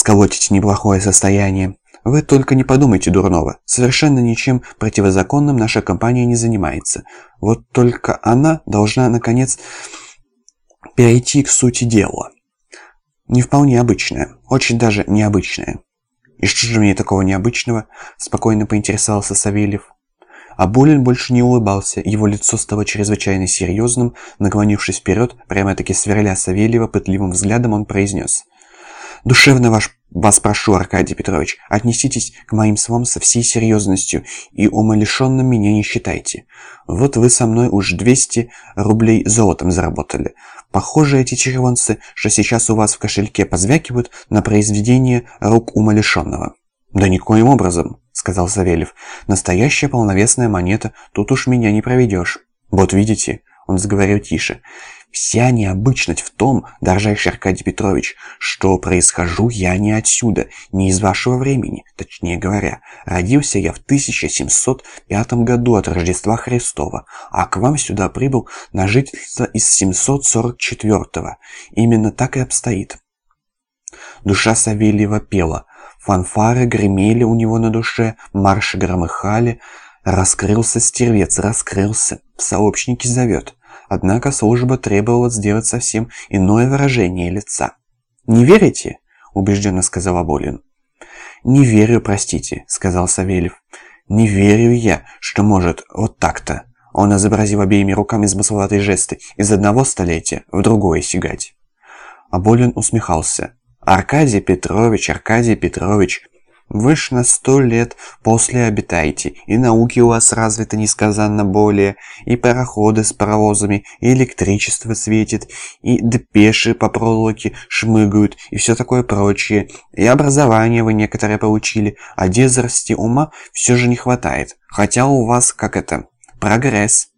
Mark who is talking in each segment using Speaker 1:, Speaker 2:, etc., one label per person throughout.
Speaker 1: сколотить неплохое состояние. Вы только не подумайте дурного. Совершенно ничем противозаконным наша компания не занимается. Вот только она должна, наконец, перейти к сути дела. Не вполне обычная, очень даже необычная. «И что же мне такого необычного?» – спокойно поинтересовался Савельев. А Булин больше не улыбался, его лицо стало чрезвычайно серьезным, наклонившись вперед, прямо-таки сверля Савельева пытливым взглядом, он произнес. «Душевно ваш, вас прошу, Аркадий Петрович, отнеситесь к моим словам со всей серьезностью и умалишенным меня не считайте. Вот вы со мной уж 200 рублей золотом заработали. Похоже, эти червонцы, что сейчас у вас в кошельке позвякивают на произведение рук умалишенного». «Да никоим образом», — сказал Савельев. «Настоящая полновесная монета, тут уж меня не проведешь». «Вот видите», — он заговорил тише, — «вся необычность в том, дорожайший Аркадий Петрович, что происхожу я не отсюда, не из вашего времени, точнее говоря. Родился я в 1705 году от Рождества Христова, а к вам сюда прибыл на жительство из 744-го. Именно так и обстоит». Душа Савельева пела, Фанфары гремели у него на душе, марши громыхали. Раскрылся стервец, раскрылся. Сообщники зовет. Однако служба требовала сделать совсем иное выражение лица. «Не верите?» – убежденно сказал Аболин. «Не верю, простите», – сказал Савельев. «Не верю я, что может вот так-то». Он изобразил обеими руками замысловатые жесты из одного столетия в другое сигать. Аболин усмехался. Аркадий Петрович, Аркадий Петрович, вы ж на сто лет после обитаете, и науки у вас развиты несказанно более, и пароходы с паровозами, и электричество светит, и депеши по проволоке шмыгают, и все такое прочее, и образование вы некоторое получили, а дерзости ума все же не хватает, хотя у вас, как это, прогресс.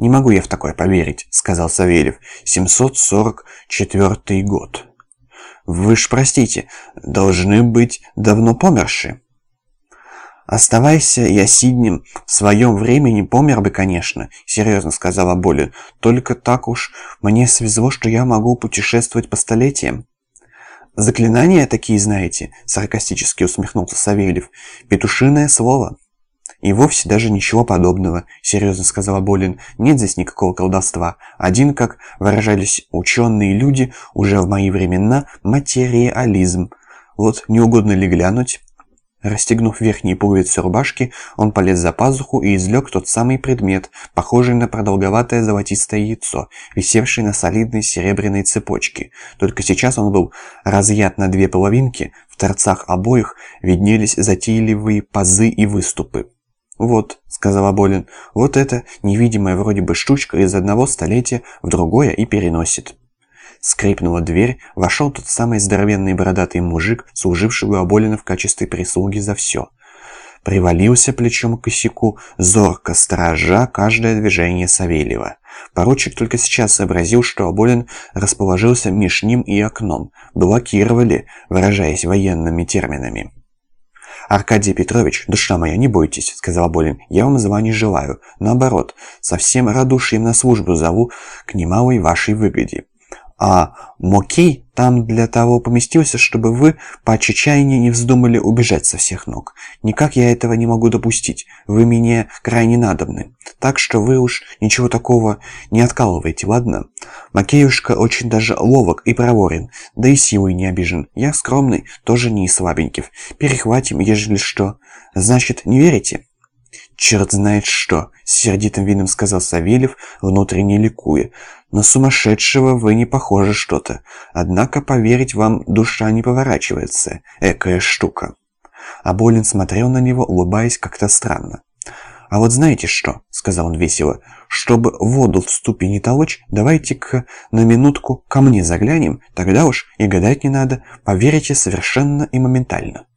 Speaker 1: «Не могу я в такое поверить», — сказал Савельев. «744 год». Вы ж, простите, должны быть давно померши. «Оставайся я Сиднем, в своем времени помер бы, конечно», — серьезно сказала Болин. «Только так уж мне свезло, что я могу путешествовать по столетиям». «Заклинания такие знаете?» — саркастически усмехнулся Савельев. «Петушиное слово». «И вовсе даже ничего подобного», — серьезно сказала Болин. «Нет здесь никакого колдовства. Один, как выражались ученые люди уже в мои времена, материализм. Вот не угодно ли глянуть?» Расстегнув верхние пуговицы рубашки, он полез за пазуху и извлек тот самый предмет, похожий на продолговатое золотистое яйцо, висевший на солидной серебряной цепочке. Только сейчас он был разъят на две половинки, в торцах обоих виднелись затейливые пазы и выступы. «Вот», — сказал Аболин, — «вот эта невидимая вроде бы штучка из одного столетия в другое и переносит». Скрипнула дверь, вошел тот самый здоровенный бородатый мужик, служивший у Аболина в качестве прислуги за все. Привалился плечом к косяку, зорко сторожа каждое движение Савельева. Поручик только сейчас сообразил, что Аболин расположился меж ним и окном. Блокировали, выражаясь военными терминами. «Аркадий Петрович, душа моя, не бойтесь», — сказал Болин. «Я вам зла желаю. Наоборот, со всем радушием на службу зову к немалой вашей выгоде. А Мокей там для того поместился, чтобы вы по отчаянию не вздумали убежать со всех ног. Никак я этого не могу допустить. Вы мне крайне надобны. Так что вы уж ничего такого не откалывайте, ладно? Макеюшка очень даже ловок и проворен, да и силой не обижен. Я скромный, тоже не из слабеньких. Перехватим, ежели что. Значит, не верите?» «Черт знает что!» — с сердитым видом сказал Савельев, внутренне ликуя. «На сумасшедшего вы не похожи что-то. Однако поверить вам душа не поворачивается. Экая штука». А Болин смотрел на него, улыбаясь как-то странно. «А вот знаете что?» — сказал он весело. «Чтобы воду в ступе не толочь, давайте-ка на минутку ко мне заглянем, тогда уж и гадать не надо, поверите совершенно и моментально».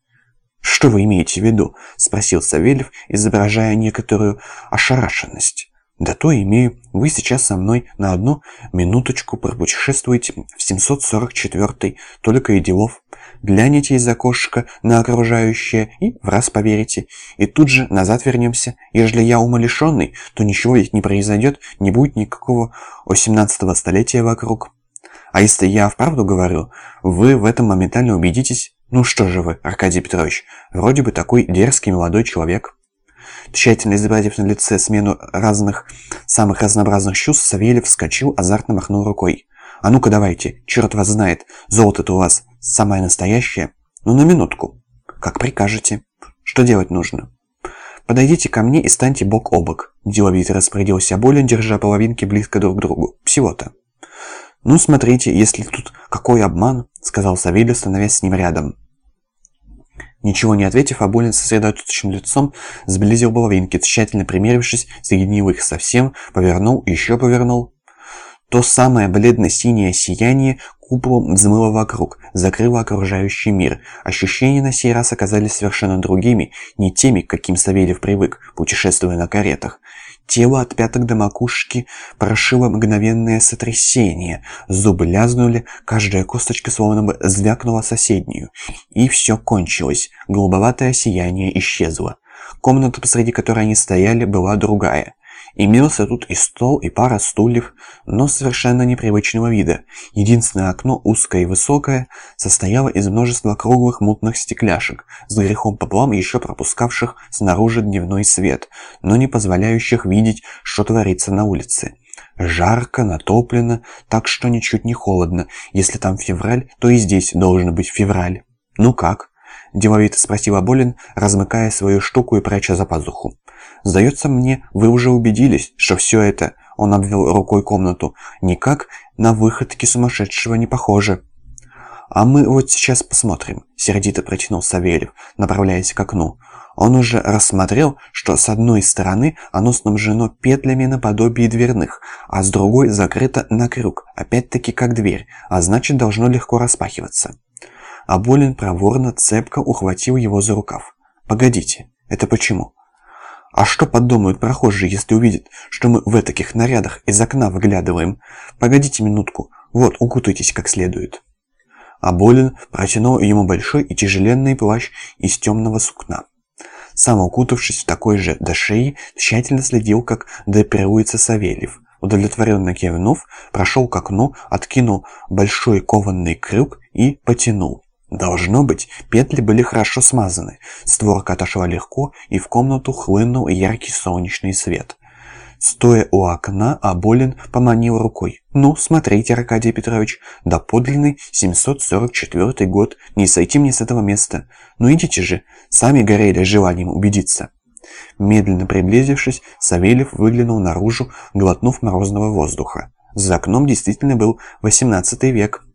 Speaker 1: «Что вы имеете в виду?» – спросил Савельев, изображая некоторую ошарашенность. «Да то имею. Вы сейчас со мной на одну минуточку пропутешествуете в 744-й, только и делов. Глянете из окошка на окружающее и в раз поверите. И тут же назад вернемся. Ежели я умалишенный, то ничего ведь не произойдет, не будет никакого 18-го столетия вокруг». А если я вправду говорю, вы в этом моментально убедитесь? Ну что же вы, Аркадий Петрович, вроде бы такой дерзкий молодой человек. Тщательно изобразив на лице смену разных, самых разнообразных чувств, Савельев вскочил, азартно махнул рукой. «А ну-ка давайте, черт вас знает, золото-то у вас самое настоящее. Ну на минутку. Как прикажете. Что делать нужно?» «Подойдите ко мне и станьте бок о бок», – деловито распорядился Болин, держа половинки близко друг к другу. «Всего-то». «Ну, смотрите, если тут какой обман», — сказал Савелий, становясь с ним рядом. Ничего не ответив, Аболин сосредоточенным лицом сблизил половинки, тщательно примерившись, соединил их совсем, повернул, еще повернул. То самое бледно-синее сияние куполом взмыло вокруг, закрыло окружающий мир. Ощущения на сей раз оказались совершенно другими, не теми, к каким Савельев привык, путешествуя на каретах. Тело от пяток до макушки прошило мгновенное сотрясение. Зубы лязнули, каждая косточка словно бы звякнула соседнюю. И все кончилось. Голубоватое сияние исчезло. Комната, посреди которой они стояли, была другая. Имелся тут и стол, и пара стульев, но совершенно непривычного вида. Единственное окно, узкое и высокое, состояло из множества круглых мутных стекляшек, с грехом пополам еще пропускавших снаружи дневной свет, но не позволяющих видеть, что творится на улице. Жарко, натоплено, так что ничуть не холодно. Если там февраль, то и здесь должен быть февраль. «Ну как?» – деловито спросил Аболин, размыкая свою штуку и пряча за пазуху. Сдается мне, вы уже убедились, что все это, он обвел рукой комнату, никак на выходки сумасшедшего не похоже. А мы вот сейчас посмотрим, сердито протянул Савельев, направляясь к окну. Он уже рассмотрел, что с одной стороны оно снабжено петлями наподобие дверных, а с другой закрыто на крюк, опять-таки как дверь, а значит должно легко распахиваться. Аболин проворно, цепко ухватил его за рукав. «Погодите, это почему?» А что подумают прохожие, если увидят, что мы в таких нарядах из окна выглядываем? Погодите минутку, вот, укутайтесь как следует. Аболин протянул ему большой и тяжеленный плащ из темного сукна. Сам укутавшись в такой же до шеи, тщательно следил, как допируется Савельев. Удовлетворенно кивнув, прошел к окну, откинул большой кованный крюк и потянул. Должно быть, петли были хорошо смазаны. Створка отошла легко, и в комнату хлынул яркий солнечный свет. Стоя у окна, Аболин поманил рукой. «Ну, смотрите, Аркадий Петрович, доподлинный 744 год, не сойти мне с этого места. Ну идите же, сами горели желанием убедиться». Медленно приблизившись, Савельев выглянул наружу, глотнув морозного воздуха. За окном действительно был 18 век.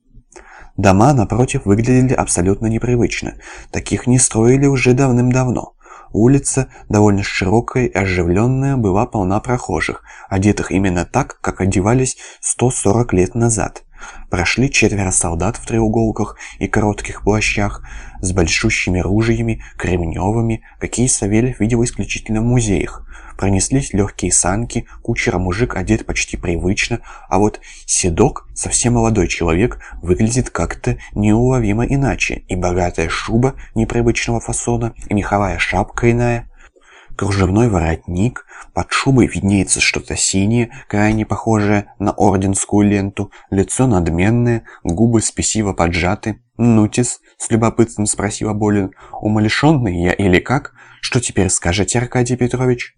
Speaker 1: Дома, напротив, выглядели абсолютно непривычно. Таких не строили уже давным-давно. Улица, довольно широкая и оживленная, была полна прохожих, одетых именно так, как одевались 140 лет назад. Прошли четверо солдат в треуголках и коротких плащах с большущими ружьями, кремневыми, какие Савельев видел исключительно в музеях. Пронеслись легкие санки, кучера-мужик одет почти привычно, а вот седок, совсем молодой человек, выглядит как-то неуловимо иначе, и богатая шуба непривычного фасона, и меховая шапка иная. Кружевной воротник, под шубой виднеется что-то синее, крайне похожее на орденскую ленту, лицо надменное, губы спесиво поджаты. «Нутис?» — с любопытством спросила Болин. «Умалишенный я или как? Что теперь скажете, Аркадий Петрович?»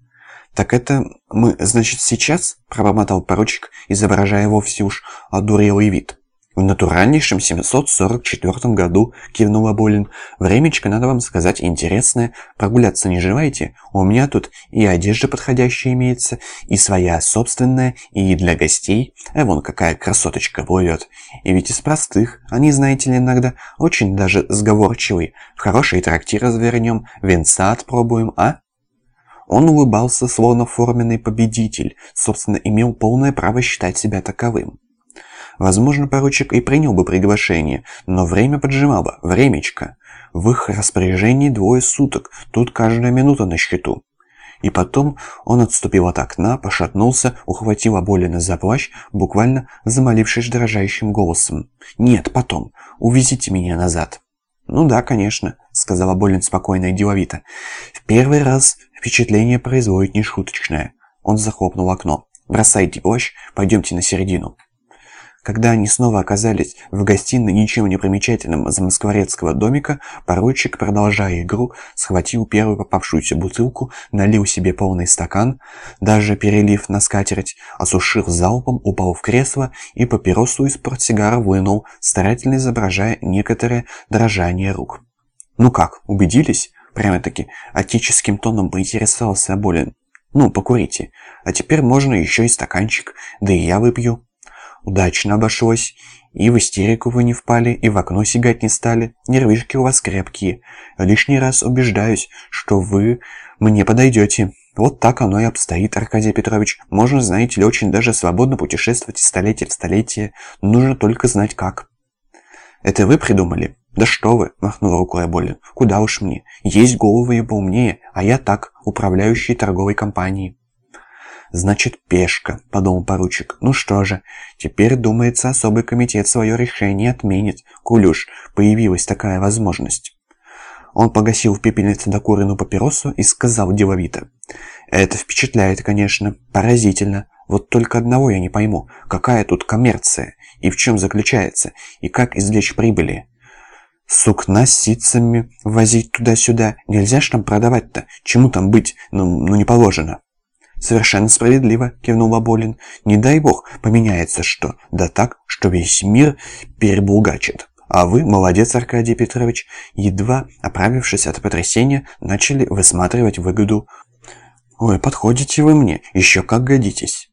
Speaker 1: «Так это мы, значит, сейчас?» – пробормотал поручик, изображая вовсе уж одурелый вид. «В натуральнейшем 744 году», – кивнул Аболин. «Времечко, надо вам сказать, интересное. Прогуляться не желаете? У меня тут и одежда подходящая имеется, и своя собственная, и для гостей. А вон какая красоточка плывет. И ведь из простых. Они, знаете ли, иногда очень даже сговорчивые. В хороший трактир развернем, венца отпробуем, а?» Он улыбался, словно форменный победитель, собственно, имел полное право считать себя таковым. Возможно, поручик и принял бы приглашение, но время поджимало, времечко. В их распоряжении двое суток, тут каждая минута на счету. И потом он отступил от окна, пошатнулся, ухватил Аболина за плащ, буквально замолившись дрожащим голосом. «Нет, потом. Увезите меня назад». «Ну да, конечно», — сказала Болин спокойно и деловито. «В первый раз впечатление производит нешуточное». Он захлопнул окно. «Бросайте плащ, пойдемте на середину». Когда они снова оказались в гостиной ничем не примечательном замоскворецкого домика, поручик, продолжая игру, схватил первую попавшуюся бутылку, налил себе полный стакан, даже перелив на скатерть, осушив залпом, упал в кресло и папиросу из портсигара вынул, старательно изображая некоторое дрожание рук. «Ну как, убедились?» Прямо-таки отеческим тоном поинтересовался Аболин. «Ну, покурите. А теперь можно еще и стаканчик, да и я выпью». Удачно обошлось. И в истерику вы не впали, и в окно сигать не стали. Нервишки у вас крепкие. Лишний раз убеждаюсь, что вы мне подойдете. Вот так оно и обстоит, Аркадий Петрович. Можно, знаете ли, очень даже свободно путешествовать из столетия в столетие. Нужно только знать как. Это вы придумали? Да что вы, махнул рукой Аболин. Куда уж мне. Есть головы и поумнее, а я так, управляющий торговой компанией. «Значит, пешка», — подумал поручик. «Ну что же, теперь, думается, особый комитет свое решение отменит. Кулюш, появилась такая возможность». Он погасил в пепельнице докуренную папиросу и сказал деловито. «Это впечатляет, конечно. Поразительно. Вот только одного я не пойму. Какая тут коммерция? И в чем заключается? И как извлечь прибыли?» Сукна с ситцами возить туда-сюда. Нельзя ж там продавать-то. Чему там быть? Ну, ну не положено. «Совершенно справедливо», — кивнул Баболин. «Не дай бог, поменяется что. Да так, что весь мир перебулгачит». А вы, молодец, Аркадий Петрович, едва оправившись от потрясения, начали высматривать выгоду. Ой, подходите вы мне, еще как годитесь.